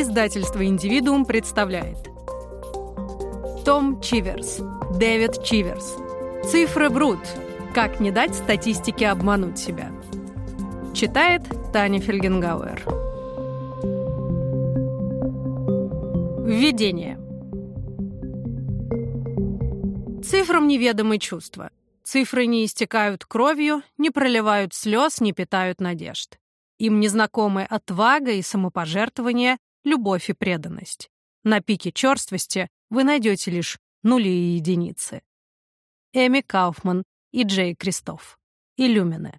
Издательство «Индивидуум» представляет Том Чиверс, Дэвид Чиверс. Цифры брут. Как не дать статистике обмануть себя. Читает Таня Фельгенгауэр. Введение. Цифрам неведомы чувства. Цифры не истекают кровью, не проливают слез, не питают надежд. Им незнакомы отвага и самопожертвование, любовь и преданность. На пике черствости вы найдете лишь нули и единицы. Эми Кауфман и Джей Кристоф. Иллюмины.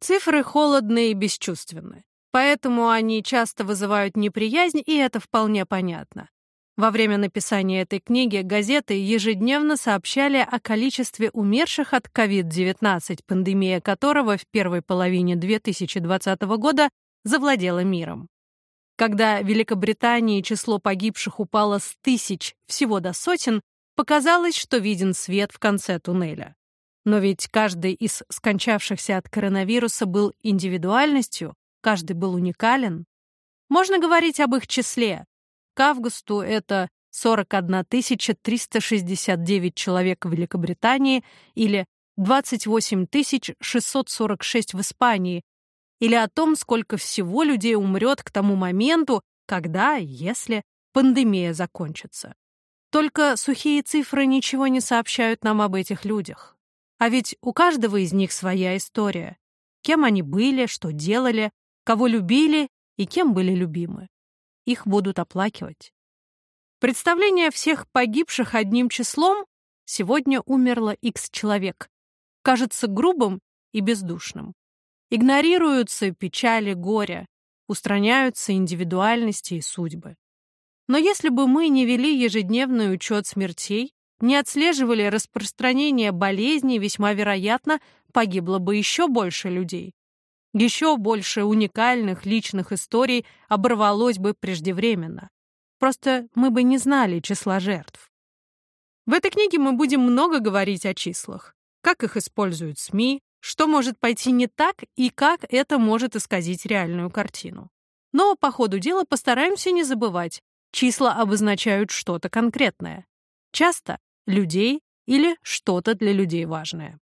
Цифры холодные и бесчувственны, поэтому они часто вызывают неприязнь, и это вполне понятно. Во время написания этой книги газеты ежедневно сообщали о количестве умерших от COVID-19, пандемия которого в первой половине 2020 года завладела миром. Когда в Великобритании число погибших упало с тысяч всего до сотен, показалось, что виден свет в конце туннеля. Но ведь каждый из скончавшихся от коронавируса был индивидуальностью, каждый был уникален. Можно говорить об их числе, к августу это 41 369 человек в Великобритании или 28 646 в Испании, или о том, сколько всего людей умрет к тому моменту, когда, если пандемия закончится. Только сухие цифры ничего не сообщают нам об этих людях. А ведь у каждого из них своя история. Кем они были, что делали, кого любили и кем были любимы их будут оплакивать. Представление всех погибших одним числом сегодня умерло X человек. Кажется грубым и бездушным. Игнорируются печали, горя, устраняются индивидуальности и судьбы. Но если бы мы не вели ежедневный учет смертей, не отслеживали распространение болезней, весьма вероятно, погибло бы еще больше людей. Еще больше уникальных личных историй оборвалось бы преждевременно. Просто мы бы не знали числа жертв. В этой книге мы будем много говорить о числах. Как их используют СМИ, что может пойти не так и как это может исказить реальную картину. Но по ходу дела постараемся не забывать, числа обозначают что-то конкретное. Часто людей или что-то для людей важное.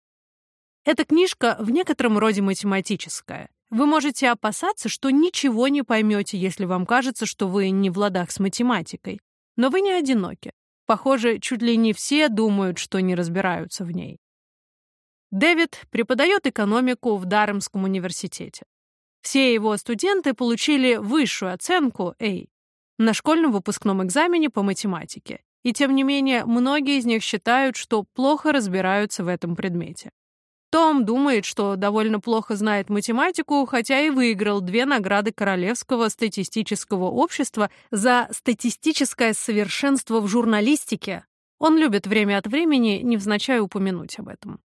Эта книжка в некотором роде математическая. Вы можете опасаться, что ничего не поймете, если вам кажется, что вы не в ладах с математикой. Но вы не одиноки. Похоже, чуть ли не все думают, что не разбираются в ней. Дэвид преподает экономику в Даремском университете. Все его студенты получили высшую оценку A на школьном выпускном экзамене по математике. И тем не менее, многие из них считают, что плохо разбираются в этом предмете. Том думает, что довольно плохо знает математику, хотя и выиграл две награды Королевского статистического общества за статистическое совершенство в журналистике. Он любит время от времени невзначай упомянуть об этом.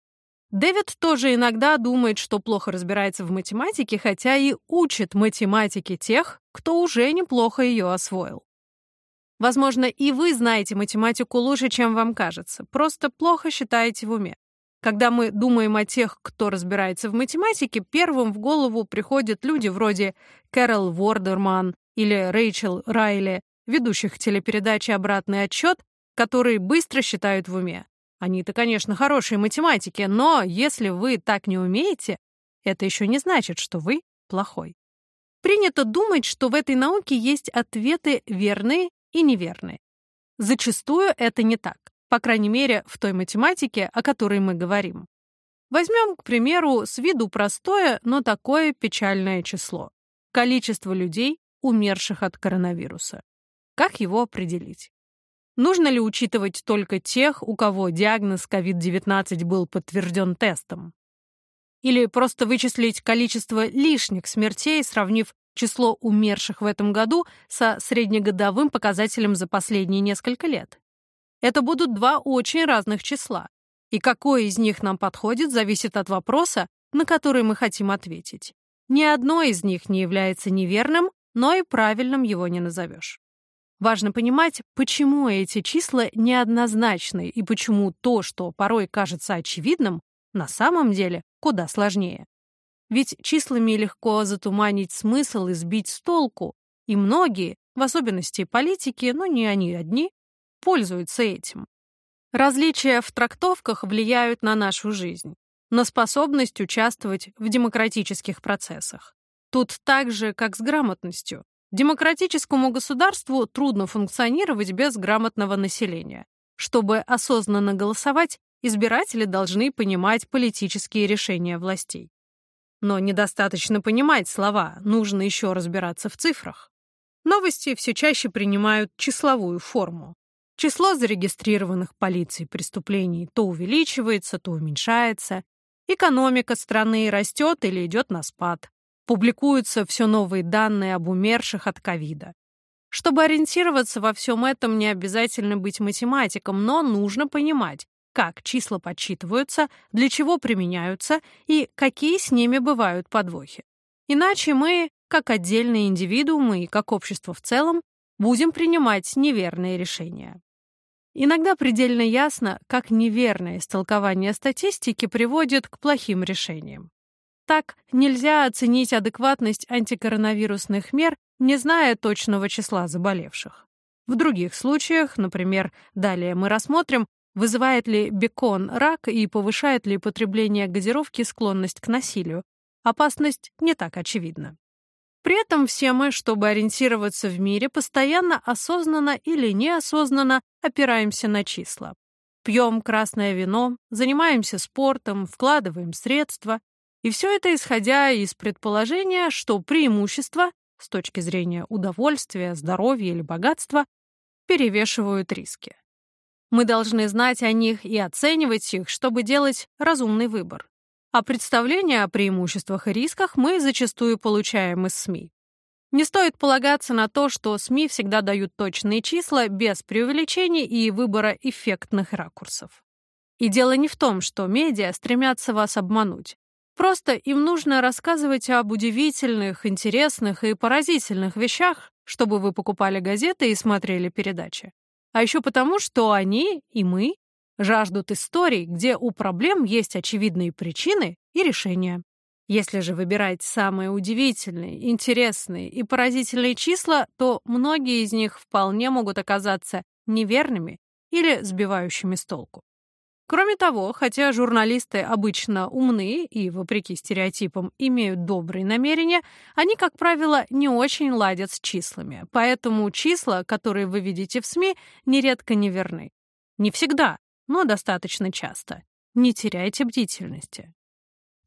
Дэвид тоже иногда думает, что плохо разбирается в математике, хотя и учит математике тех, кто уже неплохо ее освоил. Возможно, и вы знаете математику лучше, чем вам кажется, просто плохо считаете в уме. Когда мы думаем о тех, кто разбирается в математике, первым в голову приходят люди вроде Кэрол Вордерман или Рэйчел Райли, ведущих телепередачи «Обратный отчет», которые быстро считают в уме. Они-то, конечно, хорошие математики, но если вы так не умеете, это еще не значит, что вы плохой. Принято думать, что в этой науке есть ответы верные и неверные. Зачастую это не так по крайней мере, в той математике, о которой мы говорим. Возьмем, к примеру, с виду простое, но такое печальное число. Количество людей, умерших от коронавируса. Как его определить? Нужно ли учитывать только тех, у кого диагноз COVID-19 был подтвержден тестом? Или просто вычислить количество лишних смертей, сравнив число умерших в этом году со среднегодовым показателем за последние несколько лет? Это будут два очень разных числа. И какое из них нам подходит, зависит от вопроса, на который мы хотим ответить. Ни одно из них не является неверным, но и правильным его не назовешь. Важно понимать, почему эти числа неоднозначны и почему то, что порой кажется очевидным, на самом деле куда сложнее. Ведь числами легко затуманить смысл и сбить с толку, и многие, в особенности политики, но не они одни, пользуются этим. Различия в трактовках влияют на нашу жизнь, на способность участвовать в демократических процессах. Тут так же, как с грамотностью. Демократическому государству трудно функционировать без грамотного населения. Чтобы осознанно голосовать, избиратели должны понимать политические решения властей. Но недостаточно понимать слова, нужно еще разбираться в цифрах. Новости все чаще принимают числовую форму. Число зарегистрированных полицией преступлений то увеличивается, то уменьшается. Экономика страны растет или идет на спад. Публикуются все новые данные об умерших от ковида. Чтобы ориентироваться во всем этом, не обязательно быть математиком, но нужно понимать, как числа подсчитываются, для чего применяются и какие с ними бывают подвохи. Иначе мы, как отдельные индивидуумы и как общество в целом, будем принимать неверные решения. Иногда предельно ясно, как неверное истолкование статистики приводит к плохим решениям. Так, нельзя оценить адекватность антикоронавирусных мер, не зная точного числа заболевших. В других случаях, например, далее мы рассмотрим, Вызывает ли бекон рак и повышает ли потребление газировки склонность к насилию? Опасность не так очевидна. При этом все мы, чтобы ориентироваться в мире, постоянно осознанно или неосознанно опираемся на числа. Пьем красное вино, занимаемся спортом, вкладываем средства. И все это исходя из предположения, что преимущества с точки зрения удовольствия, здоровья или богатства перевешивают риски. Мы должны знать о них и оценивать их, чтобы делать разумный выбор. А представления о преимуществах и рисках мы зачастую получаем из СМИ. Не стоит полагаться на то, что СМИ всегда дают точные числа без преувеличений и выбора эффектных ракурсов. И дело не в том, что медиа стремятся вас обмануть. Просто им нужно рассказывать об удивительных, интересных и поразительных вещах, чтобы вы покупали газеты и смотрели передачи а еще потому, что они и мы жаждут историй, где у проблем есть очевидные причины и решения. Если же выбирать самые удивительные, интересные и поразительные числа, то многие из них вполне могут оказаться неверными или сбивающими с толку. Кроме того, хотя журналисты обычно умны и, вопреки стереотипам, имеют добрые намерения, они, как правило, не очень ладят с числами, поэтому числа, которые вы видите в СМИ, нередко не верны. Не всегда, но достаточно часто. Не теряйте бдительности.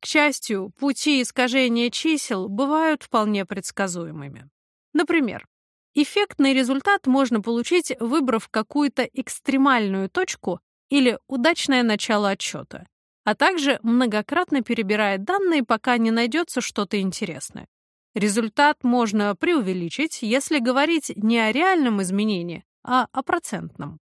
К счастью, пути искажения чисел бывают вполне предсказуемыми. Например, эффектный результат можно получить, выбрав какую-то экстремальную точку или удачное начало отчета, а также многократно перебирает данные, пока не найдется что-то интересное. Результат можно преувеличить, если говорить не о реальном изменении, а о процентном.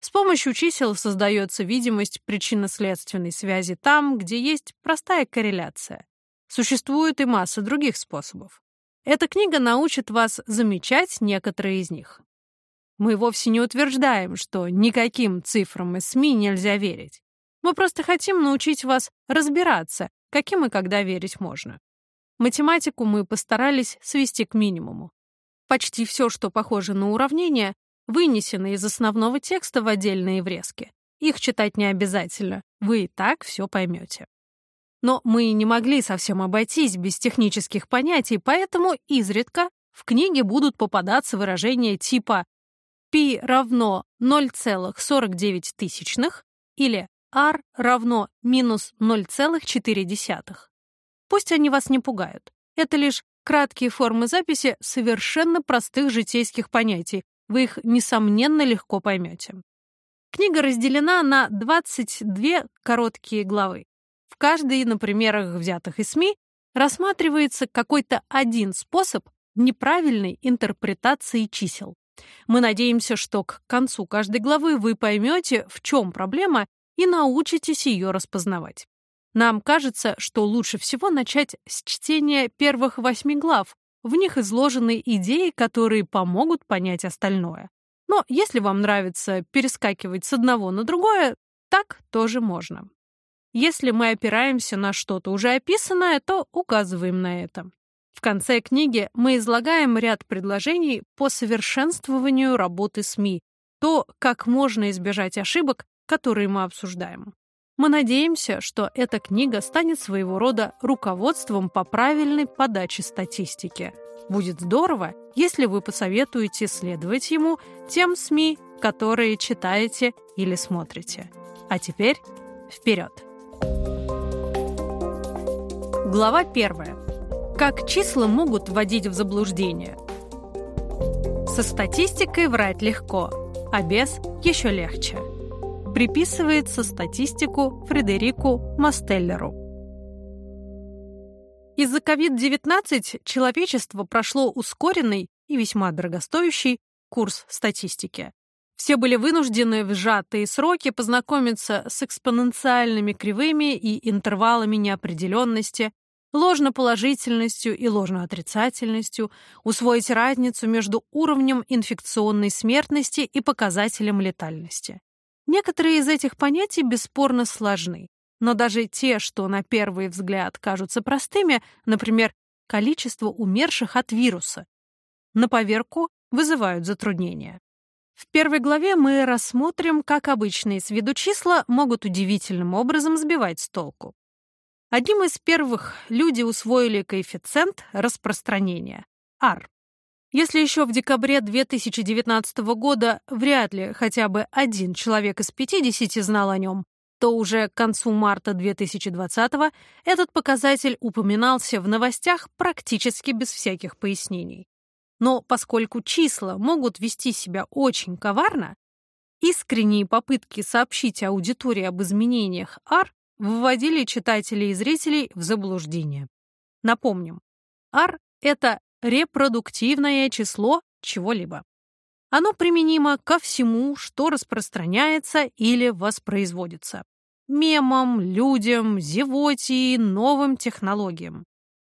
С помощью чисел создается видимость причинно-следственной связи там, где есть простая корреляция. Существует и масса других способов. Эта книга научит вас замечать некоторые из них. Мы вовсе не утверждаем, что никаким цифрам из СМИ нельзя верить. Мы просто хотим научить вас разбираться, каким и когда верить можно. Математику мы постарались свести к минимуму. Почти все, что похоже на уравнение, вынесено из основного текста в отдельные врезки. Их читать не обязательно, вы и так все поймете. Но мы не могли совсем обойтись без технических понятий, поэтому изредка в книге будут попадаться выражения типа π равно 0,49 или r равно минус 0,4. Пусть они вас не пугают. Это лишь краткие формы записи совершенно простых житейских понятий. Вы их, несомненно, легко поймете. Книга разделена на 22 короткие главы. В каждой, на примерах, взятых из СМИ, рассматривается какой-то один способ неправильной интерпретации чисел. Мы надеемся, что к концу каждой главы вы поймете, в чем проблема, и научитесь ее распознавать. Нам кажется, что лучше всего начать с чтения первых восьми глав. В них изложены идеи, которые помогут понять остальное. Но если вам нравится перескакивать с одного на другое, так тоже можно. Если мы опираемся на что-то уже описанное, то указываем на это. В конце книги мы излагаем ряд предложений по совершенствованию работы СМИ, то, как можно избежать ошибок, которые мы обсуждаем. Мы надеемся, что эта книга станет своего рода руководством по правильной подаче статистики. Будет здорово, если вы посоветуете следовать ему тем СМИ, которые читаете или смотрите. А теперь вперед! Глава первая. Как числа могут вводить в заблуждение? Со статистикой врать легко, а без еще легче. Приписывается статистику Фредерику Мастеллеру. Из-за COVID-19 человечество прошло ускоренный и весьма дорогостоящий курс статистики. Все были вынуждены в сжатые сроки познакомиться с экспоненциальными кривыми и интервалами неопределенности, ложноположительностью и ложноотрицательностью, усвоить разницу между уровнем инфекционной смертности и показателем летальности. Некоторые из этих понятий бесспорно сложны, но даже те, что на первый взгляд кажутся простыми, например, количество умерших от вируса, на поверку вызывают затруднения. В первой главе мы рассмотрим, как обычные с виду числа могут удивительным образом сбивать с толку. Одним из первых люди усвоили коэффициент распространения – R. Если еще в декабре 2019 года вряд ли хотя бы один человек из 50 знал о нем, то уже к концу марта 2020 этот показатель упоминался в новостях практически без всяких пояснений. Но поскольку числа могут вести себя очень коварно, искренние попытки сообщить аудитории об изменениях R вводили читателей и зрителей в заблуждение. Напомним, R — это репродуктивное число чего-либо. Оно применимо ко всему, что распространяется или воспроизводится. Мемам, людям, зевоте и новым технологиям.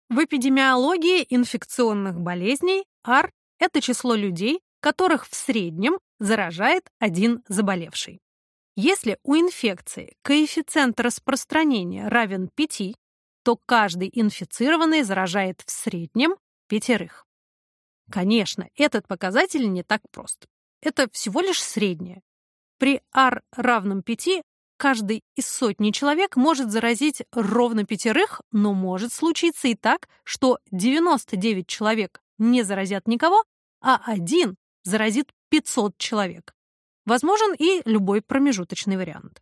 В эпидемиологии инфекционных болезней R – это число людей, которых в среднем заражает один заболевший. Если у инфекции коэффициент распространения равен 5, то каждый инфицированный заражает в среднем пятерых. Конечно, этот показатель не так прост. Это всего лишь среднее. При R равном 5 каждый из сотни человек может заразить ровно пятерых, но может случиться и так, что 99 человек не заразят никого, а один заразит 500 человек. Возможен и любой промежуточный вариант.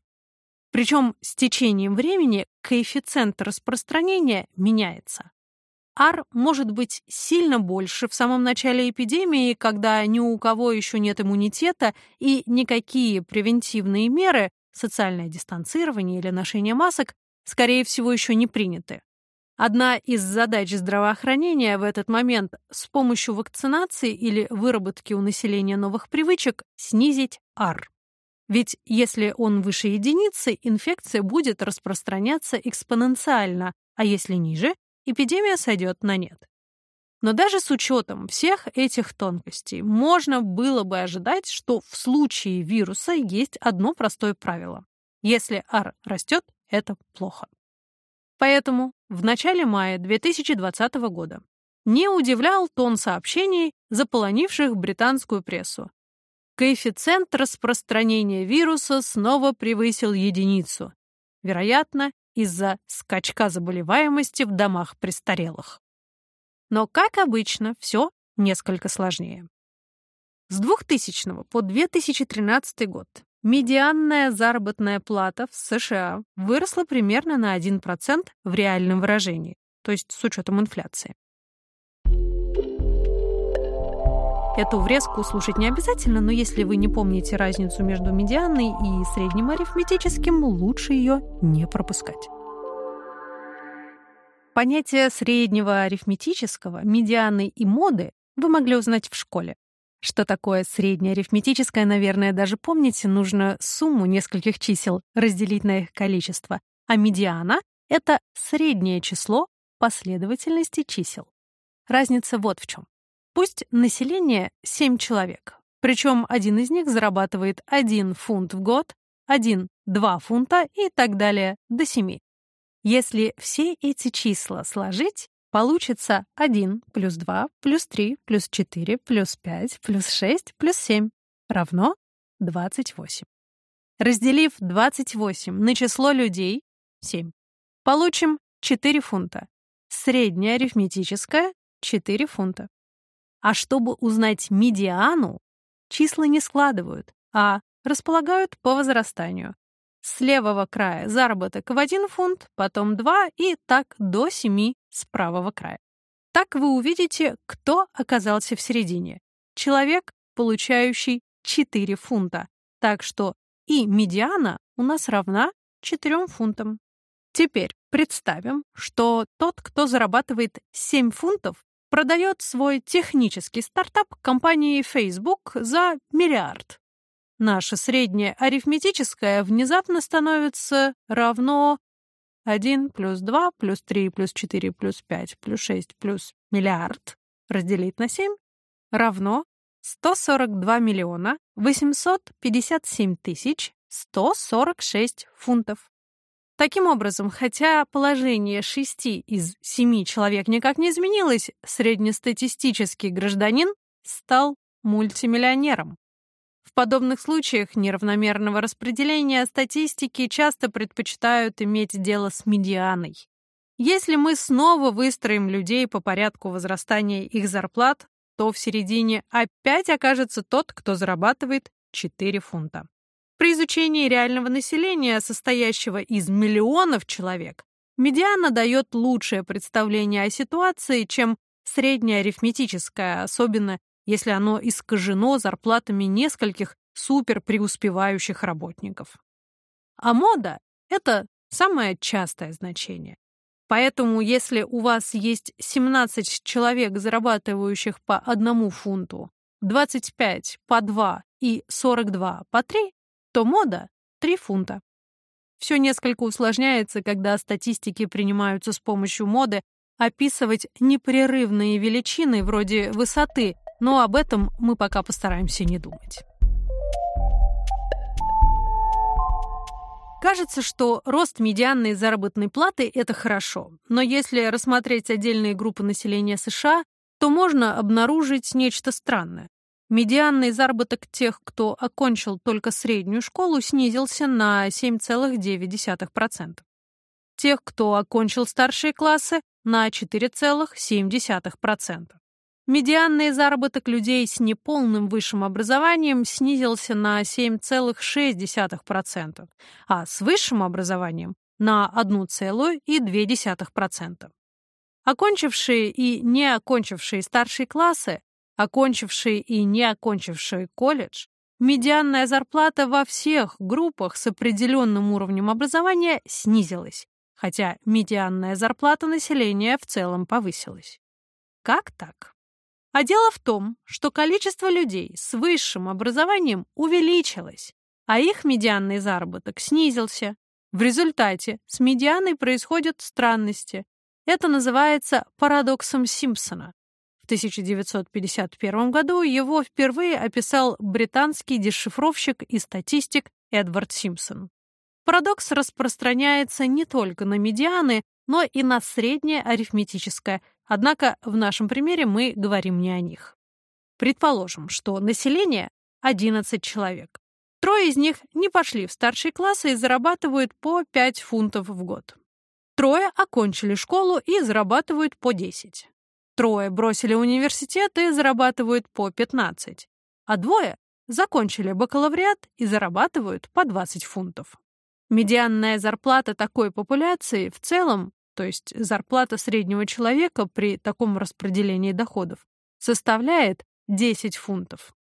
Причем с течением времени коэффициент распространения меняется. R может быть сильно больше в самом начале эпидемии, когда ни у кого еще нет иммунитета и никакие превентивные меры социальное дистанцирование или ношение масок, скорее всего, еще не приняты. Одна из задач здравоохранения в этот момент с помощью вакцинации или выработки у населения новых привычек снизить R. Ведь если он выше единицы, инфекция будет распространяться экспоненциально, а если ниже, эпидемия сойдет на нет. Но даже с учетом всех этих тонкостей можно было бы ожидать, что в случае вируса есть одно простое правило. Если R растет, это плохо. Поэтому в начале мая 2020 года не удивлял тон сообщений, заполонивших британскую прессу. Коэффициент распространения вируса снова превысил единицу, вероятно, из-за скачка заболеваемости в домах престарелых. Но, как обычно, все несколько сложнее. С 2000 по 2013 год медианная заработная плата в США выросла примерно на 1% в реальном выражении, то есть с учетом инфляции. Эту врезку слушать не обязательно, но если вы не помните разницу между медианной и средним арифметическим, лучше ее не пропускать. Понятие среднего арифметического, медианы и моды вы могли узнать в школе. Что такое среднее арифметическое, наверное, даже помните, нужно сумму нескольких чисел разделить на их количество, а медиана — это среднее число последовательности чисел. Разница вот в чем. Пусть население 7 человек, причем один из них зарабатывает 1 фунт в год, 1 — 2 фунта и так далее до 7. Если все эти числа сложить, Получится 1 плюс 2 плюс 3 плюс 4 плюс 5 плюс 6 плюс 7 равно 28. Разделив 28 на число людей 7, получим 4 фунта. Средняя арифметическая 4 фунта. А чтобы узнать медиану, числа не складывают, а располагают по возрастанию. С левого края заработок в 1 фунт, потом 2 и так до 7 с правого края. Так вы увидите, кто оказался в середине. Человек, получающий 4 фунта. Так что и медиана у нас равна 4 фунтам. Теперь представим, что тот, кто зарабатывает 7 фунтов, продает свой технический стартап компании Facebook за миллиард. Наше среднее арифметическое внезапно становится равно 1 плюс 2 плюс 3 плюс 4 плюс 5 плюс 6 плюс миллиард разделить на 7 равно 142 миллиона 857 тысяч 146 фунтов. Таким образом, хотя положение шести из семи человек никак не изменилось, среднестатистический гражданин стал мультимиллионером. Подобных случаях неравномерного распределения статистики часто предпочитают иметь дело с медианой. Если мы снова выстроим людей по порядку возрастания их зарплат, то в середине опять окажется тот, кто зарабатывает 4 фунта. При изучении реального населения, состоящего из миллионов человек, медиана дает лучшее представление о ситуации, чем средняя арифметическая, особенно если оно искажено зарплатами нескольких суперпреуспевающих работников. А мода — это самое частое значение. Поэтому, если у вас есть 17 человек, зарабатывающих по одному фунту, 25 по 2 и 42 по 3, то мода — 3 фунта. Все несколько усложняется, когда статистики принимаются с помощью моды описывать непрерывные величины вроде высоты, но об этом мы пока постараемся не думать. Кажется, что рост медианной заработной платы – это хорошо, но если рассмотреть отдельные группы населения США, то можно обнаружить нечто странное. Медианный заработок тех, кто окончил только среднюю школу, снизился на 7,9%. Тех, кто окончил старшие классы, на 4,7%. Медианный заработок людей с неполным высшим образованием снизился на 7,6%, а с высшим образованием на 1,2%. Окончившие и не окончившие старшие классы, окончившие и не окончившие колледж, медианная зарплата во всех группах с определенным уровнем образования снизилась, хотя медианная зарплата населения в целом повысилась. Как так? А дело в том, что количество людей с высшим образованием увеличилось, а их медианный заработок снизился. В результате с медианой происходят странности. Это называется парадоксом Симпсона. В 1951 году его впервые описал британский дешифровщик и статистик Эдвард Симпсон. Парадокс распространяется не только на медианы, но и на среднее арифметическое, однако в нашем примере мы говорим не о них. Предположим, что население 11 человек. Трое из них не пошли в старшие классы и зарабатывают по 5 фунтов в год. Трое окончили школу и зарабатывают по 10. Трое бросили университет и зарабатывают по 15. А двое закончили бакалавриат и зарабатывают по 20 фунтов. Медианная зарплата такой популяции в целом то есть зарплата среднего человека при таком распределении доходов, составляет 10 фунтов.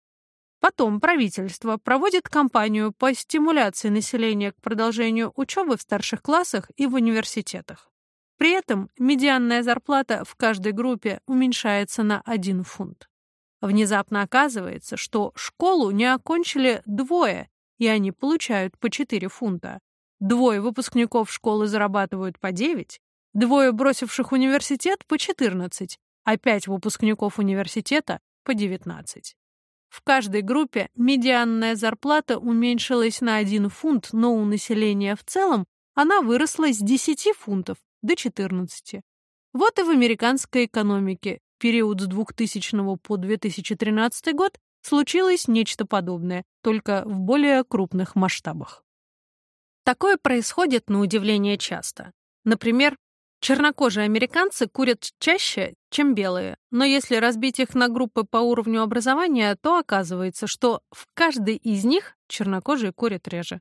Потом правительство проводит кампанию по стимуляции населения к продолжению учебы в старших классах и в университетах. При этом медианная зарплата в каждой группе уменьшается на 1 фунт. Внезапно оказывается, что школу не окончили двое, и они получают по 4 фунта. Двое выпускников школы зарабатывают по 9, Двое бросивших университет по 14, а пять выпускников университета по 19. В каждой группе медианная зарплата уменьшилась на 1 фунт, но у населения в целом она выросла с 10 фунтов до 14. Вот и в американской экономике период с 2000 по 2013 год случилось нечто подобное, только в более крупных масштабах. Такое происходит на удивление часто. Например, чернокожие американцы курят чаще, чем белые, но если разбить их на группы по уровню образования, то оказывается, что в каждой из них чернокожие курят реже.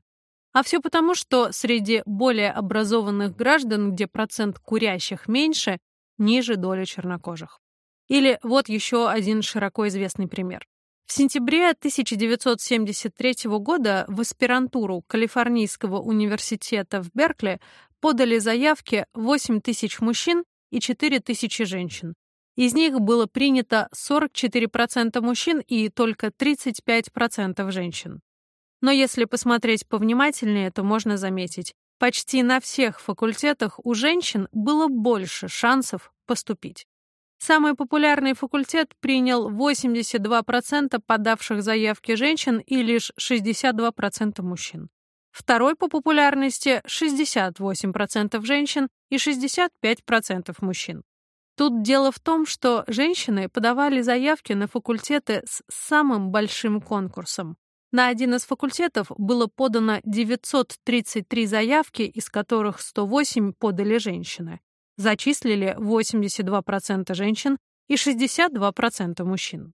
А все потому, что среди более образованных граждан, где процент курящих меньше, ниже доля чернокожих. Или вот еще один широко известный пример. В сентябре 1973 года в аспирантуру Калифорнийского университета в Беркли подали заявки 8 тысяч мужчин и 4 тысячи женщин. Из них было принято 44% мужчин и только 35% женщин. Но если посмотреть повнимательнее, то можно заметить, почти на всех факультетах у женщин было больше шансов поступить. Самый популярный факультет принял 82% подавших заявки женщин и лишь 62% мужчин. Второй по популярности 68% женщин и 65% мужчин. Тут дело в том, что женщины подавали заявки на факультеты с самым большим конкурсом. На один из факультетов было подано 933 заявки, из которых 108 подали женщины зачислили 82% женщин и 62% мужчин.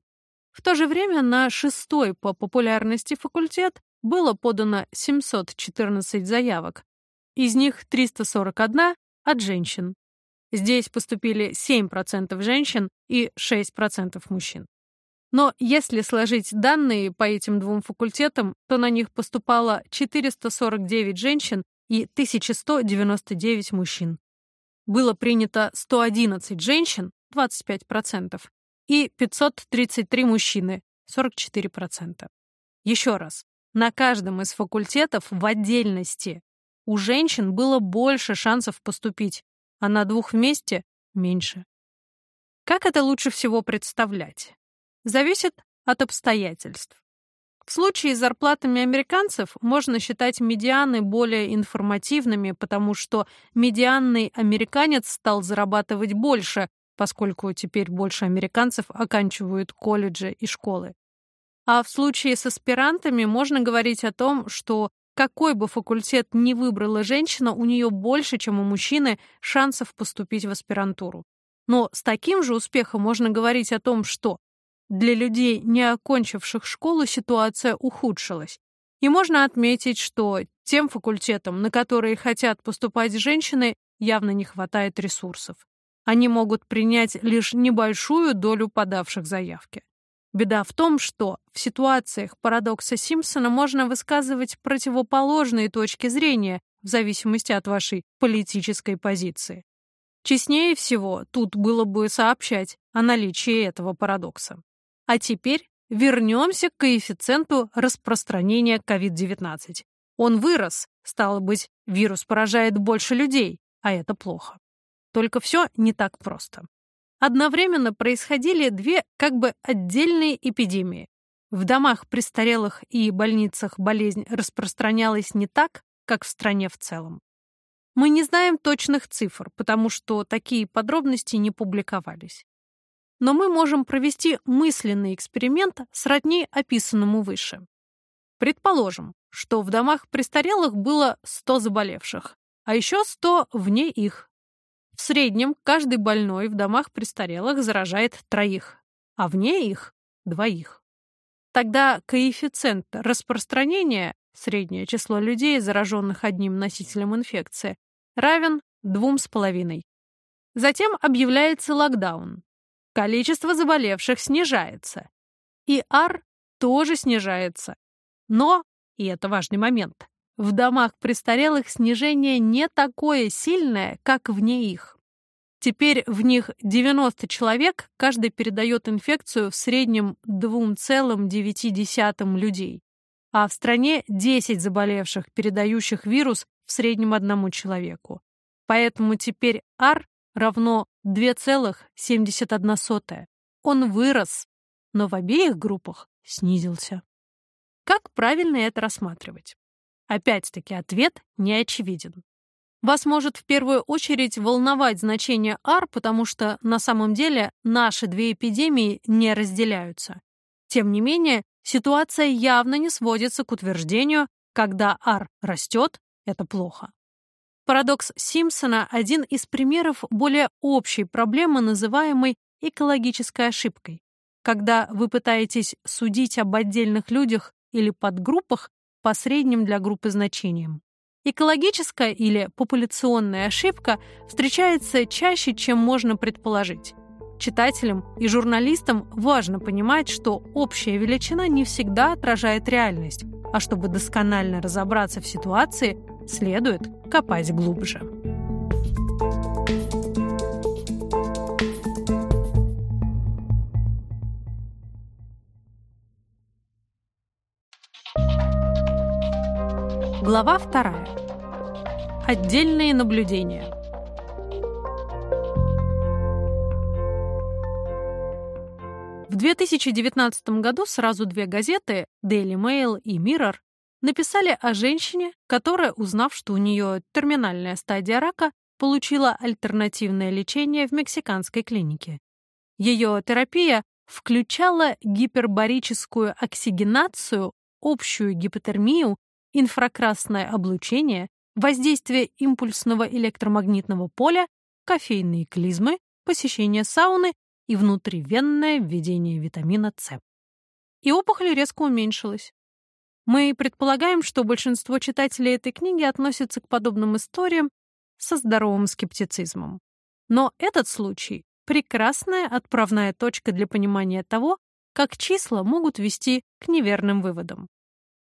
В то же время на шестой по популярности факультет было подано 714 заявок, из них 341 от женщин. Здесь поступили 7% женщин и 6% мужчин. Но если сложить данные по этим двум факультетам, то на них поступало 449 женщин и 1199 мужчин было принято 111 женщин, 25%, и 533 мужчины, 44%. Еще раз, на каждом из факультетов в отдельности у женщин было больше шансов поступить, а на двух вместе — меньше. Как это лучше всего представлять? Зависит от обстоятельств. В случае с зарплатами американцев можно считать медианы более информативными, потому что медианный американец стал зарабатывать больше, поскольку теперь больше американцев оканчивают колледжи и школы. А в случае с аспирантами можно говорить о том, что какой бы факультет ни выбрала женщина, у нее больше, чем у мужчины, шансов поступить в аспирантуру. Но с таким же успехом можно говорить о том, что для людей, не окончивших школу, ситуация ухудшилась. И можно отметить, что тем факультетам, на которые хотят поступать женщины, явно не хватает ресурсов. Они могут принять лишь небольшую долю подавших заявки. Беда в том, что в ситуациях парадокса Симпсона можно высказывать противоположные точки зрения в зависимости от вашей политической позиции. Честнее всего тут было бы сообщать о наличии этого парадокса. А теперь вернемся к коэффициенту распространения COVID-19. Он вырос, стало быть, вирус поражает больше людей, а это плохо. Только все не так просто. Одновременно происходили две как бы отдельные эпидемии. В домах престарелых и больницах болезнь распространялась не так, как в стране в целом. Мы не знаем точных цифр, потому что такие подробности не публиковались но мы можем провести мысленный эксперимент сродни описанному выше. Предположим, что в домах престарелых было 100 заболевших, а еще 100 вне их. В среднем каждый больной в домах престарелых заражает троих, а вне их – двоих. Тогда коэффициент распространения, среднее число людей, зараженных одним носителем инфекции, равен 2,5. Затем объявляется локдаун, количество заболевших снижается. И R тоже снижается. Но, и это важный момент, в домах престарелых снижение не такое сильное, как вне их. Теперь в них 90 человек, каждый передает инфекцию в среднем 2,9 людей, а в стране 10 заболевших, передающих вирус в среднем одному человеку. Поэтому теперь R равно 2,71. Он вырос, но в обеих группах снизился. Как правильно это рассматривать? Опять-таки ответ не очевиден. Вас может в первую очередь волновать значение R, потому что на самом деле наши две эпидемии не разделяются. Тем не менее, ситуация явно не сводится к утверждению, когда R растет, это плохо. Парадокс Симпсона – один из примеров более общей проблемы, называемой экологической ошибкой. Когда вы пытаетесь судить об отдельных людях или подгруппах по средним для группы значениям. Экологическая или популяционная ошибка встречается чаще, чем можно предположить. Читателям и журналистам важно понимать, что общая величина не всегда отражает реальность, а чтобы досконально разобраться в ситуации, следует копать глубже. Глава вторая. Отдельные наблюдения. В 2019 году сразу две газеты Daily Mail и Mirror написали о женщине, которая, узнав, что у нее терминальная стадия рака, получила альтернативное лечение в мексиканской клинике. Ее терапия включала гипербарическую оксигенацию, общую гипотермию инфракрасное облучение, воздействие импульсного электромагнитного поля, кофейные клизмы, посещение сауны и внутривенное введение витамина С. И опухоль резко уменьшилась. Мы предполагаем, что большинство читателей этой книги относятся к подобным историям со здоровым скептицизмом. Но этот случай — прекрасная отправная точка для понимания того, как числа могут вести к неверным выводам.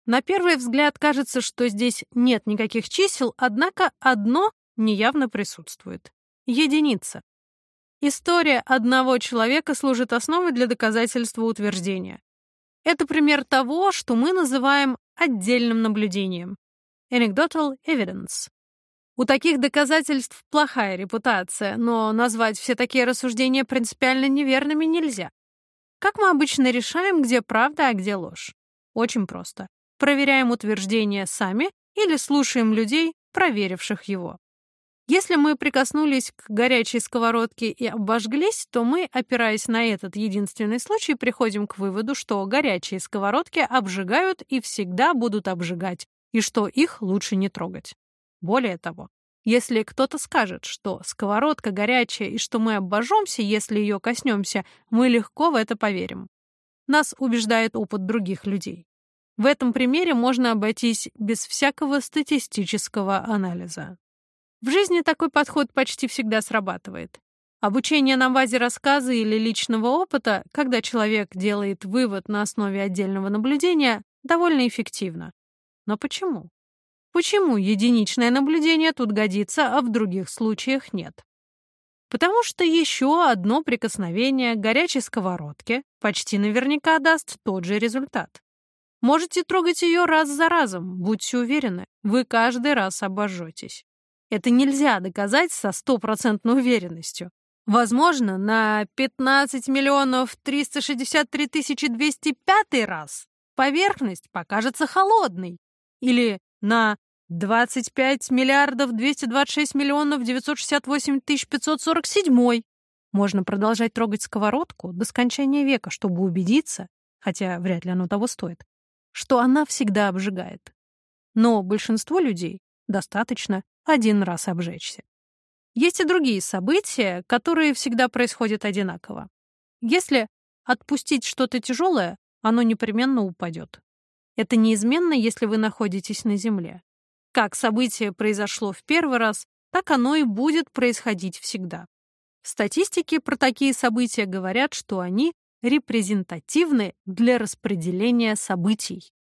На первый взгляд кажется, что здесь нет никаких чисел, однако одно неявно присутствует — единица. История одного человека служит основой для доказательства утверждения. Это пример того, что мы называем отдельным наблюдением — anecdotal evidence. У таких доказательств плохая репутация, но назвать все такие рассуждения принципиально неверными нельзя. Как мы обычно решаем, где правда, а где ложь? Очень просто проверяем утверждение сами или слушаем людей, проверивших его. Если мы прикоснулись к горячей сковородке и обожглись, то мы, опираясь на этот единственный случай, приходим к выводу, что горячие сковородки обжигают и всегда будут обжигать, и что их лучше не трогать. Более того, если кто-то скажет, что сковородка горячая и что мы обожжемся, если ее коснемся, мы легко в это поверим. Нас убеждает опыт других людей. В этом примере можно обойтись без всякого статистического анализа. В жизни такой подход почти всегда срабатывает. Обучение на базе рассказа или личного опыта, когда человек делает вывод на основе отдельного наблюдения, довольно эффективно. Но почему? Почему единичное наблюдение тут годится, а в других случаях нет? Потому что еще одно прикосновение к горячей сковородке почти наверняка даст тот же результат. Можете трогать ее раз за разом, будьте уверены, вы каждый раз обожжетесь. Это нельзя доказать со стопроцентной уверенностью. Возможно, на 15 миллионов 363 тысячи 205 раз поверхность покажется холодной. Или на 25 миллиардов 226 миллионов 968 тысяч 547. Можно продолжать трогать сковородку до скончания века, чтобы убедиться, хотя вряд ли оно того стоит, что она всегда обжигает. Но большинство людей достаточно один раз обжечься. Есть и другие события, которые всегда происходят одинаково. Если отпустить что-то тяжелое, оно непременно упадет. Это неизменно, если вы находитесь на Земле. Как событие произошло в первый раз, так оно и будет происходить всегда. В статистике про такие события говорят, что они репрезентативны для распределения событий.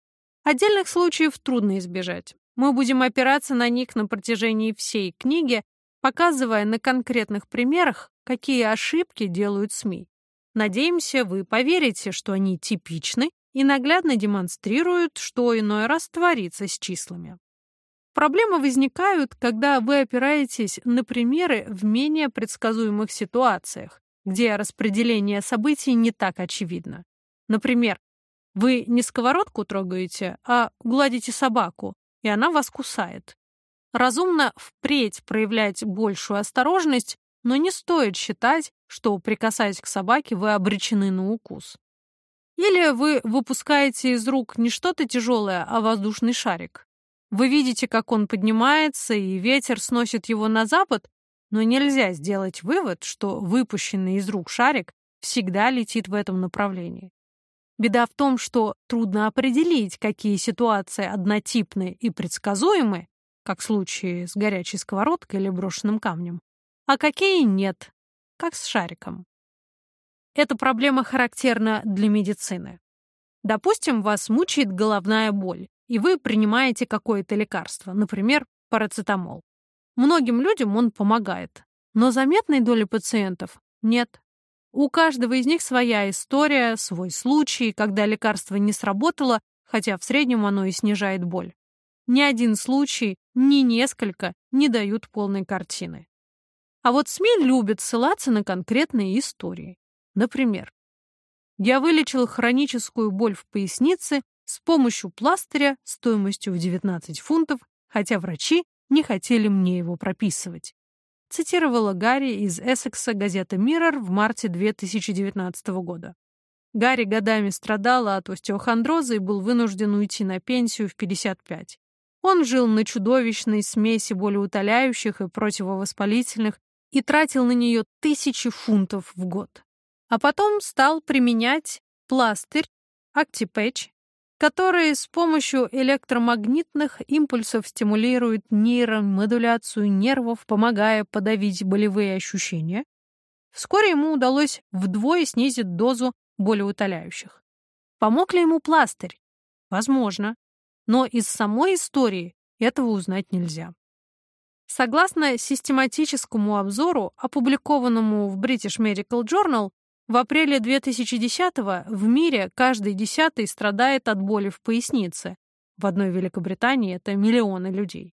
Отдельных случаев трудно избежать. Мы будем опираться на них на протяжении всей книги, показывая на конкретных примерах, какие ошибки делают СМИ. Надеемся, вы поверите, что они типичны и наглядно демонстрируют, что иной раз творится с числами. Проблемы возникают, когда вы опираетесь на примеры в менее предсказуемых ситуациях, где распределение событий не так очевидно. Например, вы не сковородку трогаете, а гладите собаку, и она вас кусает. Разумно впредь проявлять большую осторожность, но не стоит считать, что, прикасаясь к собаке, вы обречены на укус. Или вы выпускаете из рук не что-то тяжелое, а воздушный шарик. Вы видите, как он поднимается, и ветер сносит его на запад, но нельзя сделать вывод, что выпущенный из рук шарик всегда летит в этом направлении. Беда в том, что трудно определить, какие ситуации однотипны и предсказуемы, как в случае с горячей сковородкой или брошенным камнем, а какие нет, как с шариком. Эта проблема характерна для медицины. Допустим, вас мучает головная боль, и вы принимаете какое-то лекарство, например, парацетамол. Многим людям он помогает, но заметной доли пациентов нет. У каждого из них своя история, свой случай, когда лекарство не сработало, хотя в среднем оно и снижает боль. Ни один случай, ни несколько не дают полной картины. А вот СМИ любят ссылаться на конкретные истории. Например, я вылечил хроническую боль в пояснице с помощью пластыря стоимостью в 19 фунтов, хотя врачи не хотели мне его прописывать цитировала Гарри из Эссекса газета «Миррор» в марте 2019 года. Гарри годами страдала от остеохондроза и был вынужден уйти на пенсию в 55. Он жил на чудовищной смеси болеутоляющих и противовоспалительных и тратил на нее тысячи фунтов в год. А потом стал применять пластырь, актипэч которые с помощью электромагнитных импульсов стимулируют нейромодуляцию нервов, помогая подавить болевые ощущения, вскоре ему удалось вдвое снизить дозу болеутоляющих. Помог ли ему пластырь? Возможно. Но из самой истории этого узнать нельзя. Согласно систематическому обзору, опубликованному в British Medical Journal, в апреле 2010-го в мире каждый десятый страдает от боли в пояснице. В одной Великобритании это миллионы людей.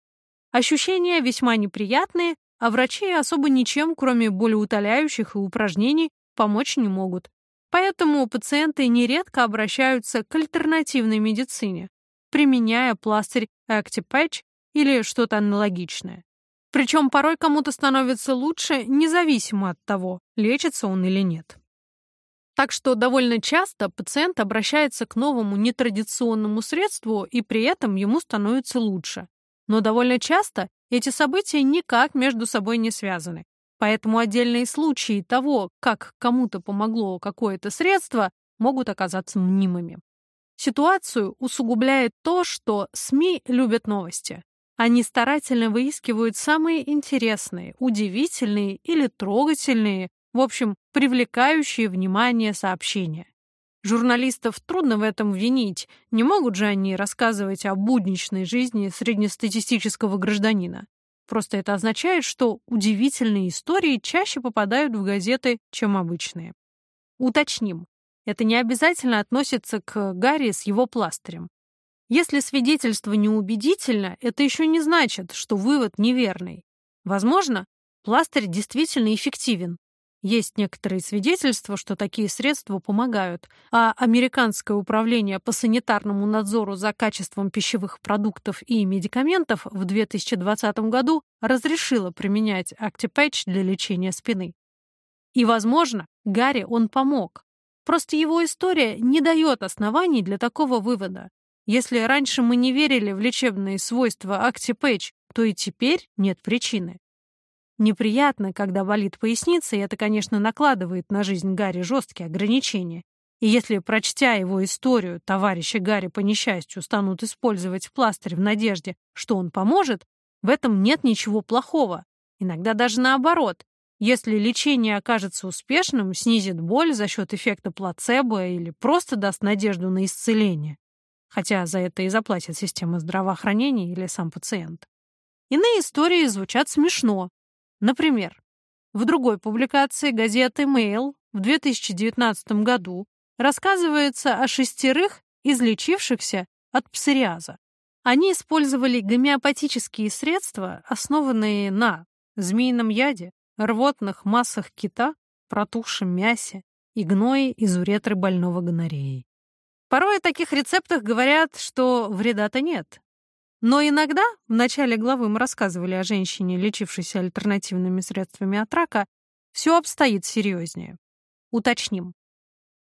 Ощущения весьма неприятные, а врачи особо ничем, кроме болеутоляющих и упражнений, помочь не могут. Поэтому пациенты нередко обращаются к альтернативной медицине, применяя пластырь ActiPatch или что-то аналогичное. Причем порой кому-то становится лучше, независимо от того, лечится он или нет. Так что довольно часто пациент обращается к новому нетрадиционному средству, и при этом ему становится лучше. Но довольно часто эти события никак между собой не связаны. Поэтому отдельные случаи того, как кому-то помогло какое-то средство, могут оказаться мнимыми. Ситуацию усугубляет то, что СМИ любят новости. Они старательно выискивают самые интересные, удивительные или трогательные, в общем, привлекающие внимание сообщения. Журналистов трудно в этом винить, не могут же они рассказывать о будничной жизни среднестатистического гражданина. Просто это означает, что удивительные истории чаще попадают в газеты, чем обычные. Уточним, это не обязательно относится к Гарри с его пластырем. Если свидетельство неубедительно, это еще не значит, что вывод неверный. Возможно, пластырь действительно эффективен, есть некоторые свидетельства, что такие средства помогают, а Американское управление по санитарному надзору за качеством пищевых продуктов и медикаментов в 2020 году разрешило применять Actipatch для лечения спины. И, возможно, Гарри он помог. Просто его история не дает оснований для такого вывода. Если раньше мы не верили в лечебные свойства Actipatch, то и теперь нет причины. Неприятно, когда болит поясница, и это, конечно, накладывает на жизнь Гарри жесткие ограничения. И если, прочтя его историю, товарищи Гарри по несчастью станут использовать пластырь в надежде, что он поможет, в этом нет ничего плохого. Иногда даже наоборот. Если лечение окажется успешным, снизит боль за счет эффекта плацебо или просто даст надежду на исцеление. Хотя за это и заплатит система здравоохранения или сам пациент. Иные истории звучат смешно, Например, в другой публикации газеты Mail в 2019 году рассказывается о шестерых излечившихся от псориаза. Они использовали гомеопатические средства, основанные на змеином яде, рвотных массах кита, протухшем мясе и гное из уретры больного гонореей. Порой о таких рецептах говорят, что вреда-то нет. Но иногда, в начале главы мы рассказывали о женщине, лечившейся альтернативными средствами от рака, все обстоит серьезнее. Уточним.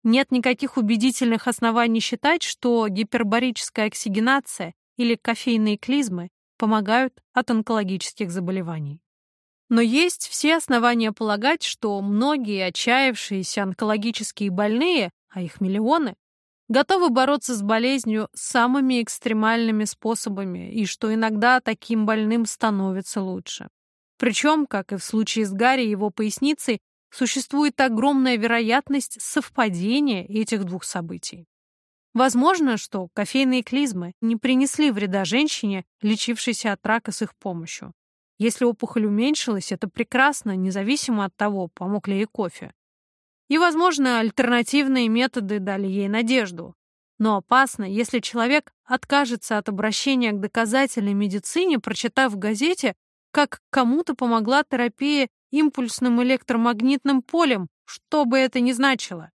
Нет никаких убедительных оснований считать, что гипербарическая оксигенация или кофейные клизмы помогают от онкологических заболеваний. Но есть все основания полагать, что многие отчаявшиеся онкологические больные, а их миллионы, готовы бороться с болезнью самыми экстремальными способами и что иногда таким больным становится лучше. Причем, как и в случае с Гарри и его поясницей, существует огромная вероятность совпадения этих двух событий. Возможно, что кофейные клизмы не принесли вреда женщине, лечившейся от рака с их помощью. Если опухоль уменьшилась, это прекрасно, независимо от того, помог ли ей кофе. И, возможно, альтернативные методы дали ей надежду. Но опасно, если человек откажется от обращения к доказательной медицине, прочитав в газете, как кому-то помогла терапия импульсным электромагнитным полем, что бы это ни значило.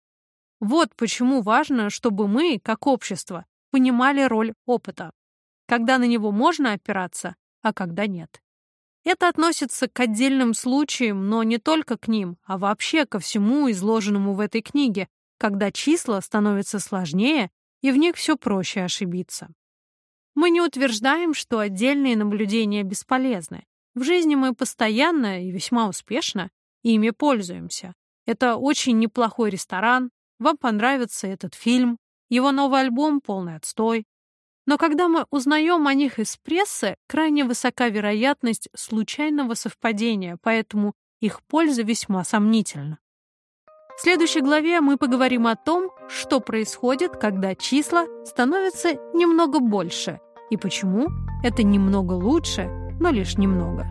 Вот почему важно, чтобы мы, как общество, понимали роль опыта. Когда на него можно опираться, а когда нет. Это относится к отдельным случаям, но не только к ним, а вообще ко всему изложенному в этой книге, когда числа становятся сложнее, и в них все проще ошибиться. Мы не утверждаем, что отдельные наблюдения бесполезны. В жизни мы постоянно и весьма успешно ими пользуемся. Это очень неплохой ресторан, вам понравится этот фильм, его новый альбом — полный отстой, но когда мы узнаем о них из прессы, крайне высока вероятность случайного совпадения, поэтому их польза весьма сомнительна. В следующей главе мы поговорим о том, что происходит, когда числа становятся немного больше, и почему это немного лучше, но лишь немного.